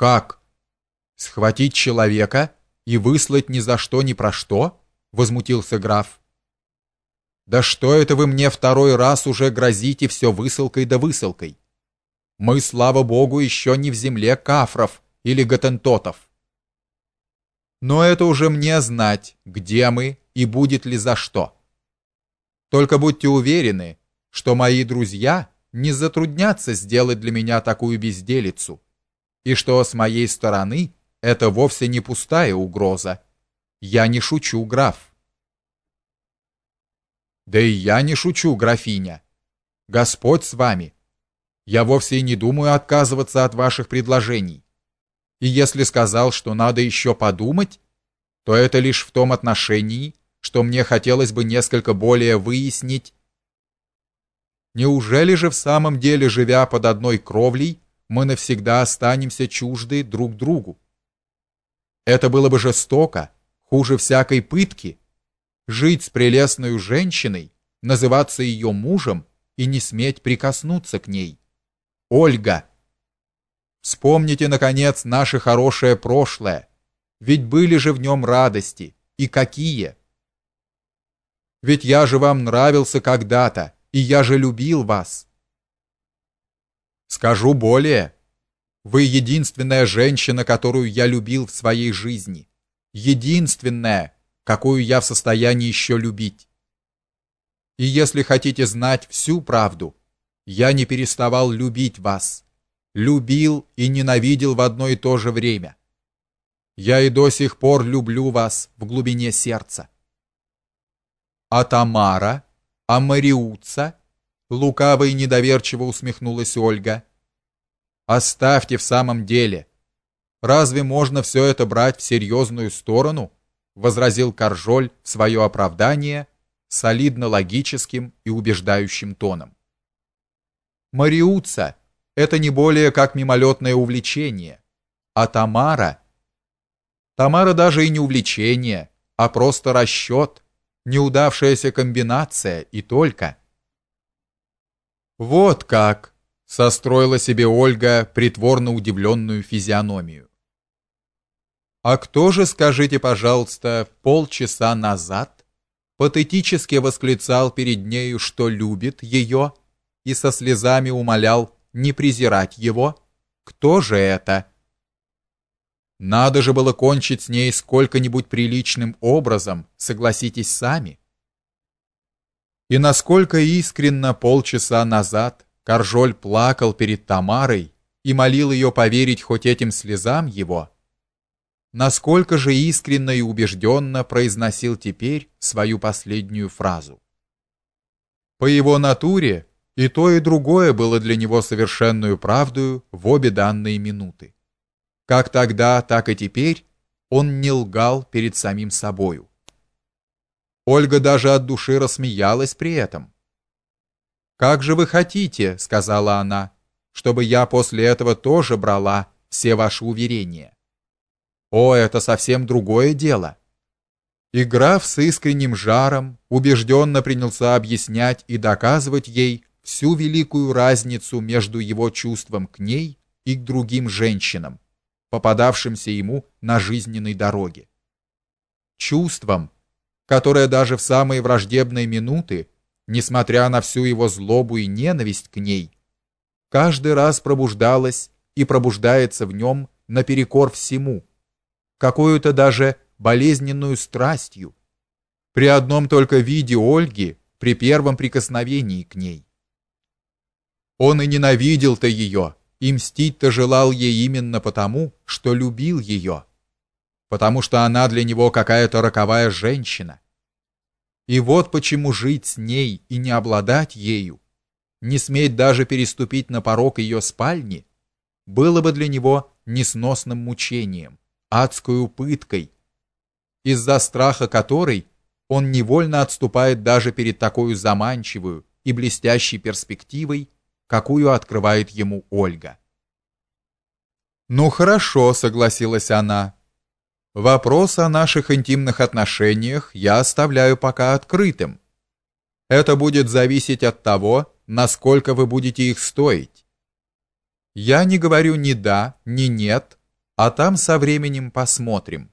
Как? Схватить человека и выслать ни за что ни про что? возмутился граф. Да что это вы мне второй раз уже грозите все высылкой да высылкой? Мы, слава богу, еще не в земле кафров или готентотов. Но это уже мне знать, где мы и будет ли за что. Только будьте уверены, что мои друзья не затруднятся сделать для меня такую безделицу, и что с моей стороны это вовсе не пустая угроза. Я не шучу, граф. Да и я не шучу, графиня. Господь с вами. Я вовсе и не думаю отказываться от ваших предложений. И если сказал, что надо еще подумать, то это лишь в том отношении, что мне хотелось бы несколько более выяснить. Неужели же в самом деле, живя под одной кровлей, мы навсегда останемся чужды друг другу? Это было бы жестоко, хуже всякой пытки, жить с прелестной женщиной, называться ее мужем и не сметь прикоснуться к ней. Ольга, вспомните наконец наше хорошее прошлое, ведь были же в нем радости, и какие! Ведь я же вам нравился когда-то, и я же любил вас. Скажу более, вы единственная женщина, которую я любил в своей жизни, единственная, какую я в состоянии еще любить. И если хотите знать всю правду, я не переставал любить вас, любил и ненавидел в одно и то же время. Я и до сих пор люблю вас в глубине сердца. А Тамара, а Мариутса, лукаво и недоверчиво усмехнулась Ольга. Оставьте в самом деле. Разве можно все это брать в серьезную сторону? возразил Каржоль в свое оправдание солидно логическим и убеждающим тоном. Мариутса это не более как мимолетное увлечение, а Тамара Тамара даже и не увлечение, а просто расчет, неудавшаяся комбинация и только. Вот как состроила себе Ольга притворно удивленную физиономию. А кто же, скажите, пожалуйста, полчаса назад патетически восклицал перед нею, что любит ее, и со слезами умолял не презирать его? Кто же это? Надо же было кончить с ней сколько-нибудь приличным образом, согласитесь сами. И насколько искренно полчаса назад Каржоль плакал перед Тамарой и молил ее поверить хоть этим слезам его, насколько же искренно и убежденно произносил теперь свою последнюю фразу. По его натуре и то, и другое было для него совершенную правдою в обе данные минуты. Как тогда, так и теперь он не лгал перед самим собою. Ольга даже от души рассмеялась при этом. Как же вы хотите, сказала она, чтобы я после этого тоже брала все ваши уверения? О, это совсем другое дело. И граф с искренним жаром убежденно принялся объяснять и доказывать ей всю великую разницу между его чувством к ней и к другим женщинам попадавшимся ему на жизненной дороге. Чувством, которое даже в самые враждебные минуты, несмотря на всю его злобу и ненависть к ней, каждый раз пробуждалось и пробуждается в нем наперекор всему, какую-то даже болезненную страстью, при одном только виде Ольги, при первом прикосновении к ней. Он и ненавидел-то ее, и мстить-то желал ей именно потому, что любил ее, потому что она для него какая-то роковая женщина. И вот почему жить с ней и не обладать ею, не сметь даже переступить на порог ее спальни, было бы для него несносным мучением, адской пыткой, из-за страха которой он невольно отступает даже перед такой заманчивой и блестящей перспективой, какую открывает ему Ольга. Ну хорошо, согласилась она. Вопрос о наших интимных отношениях я оставляю пока открытым. Это будет зависеть от того, насколько вы будете их стоить. Я не говорю ни да, ни нет, а там со временем посмотрим.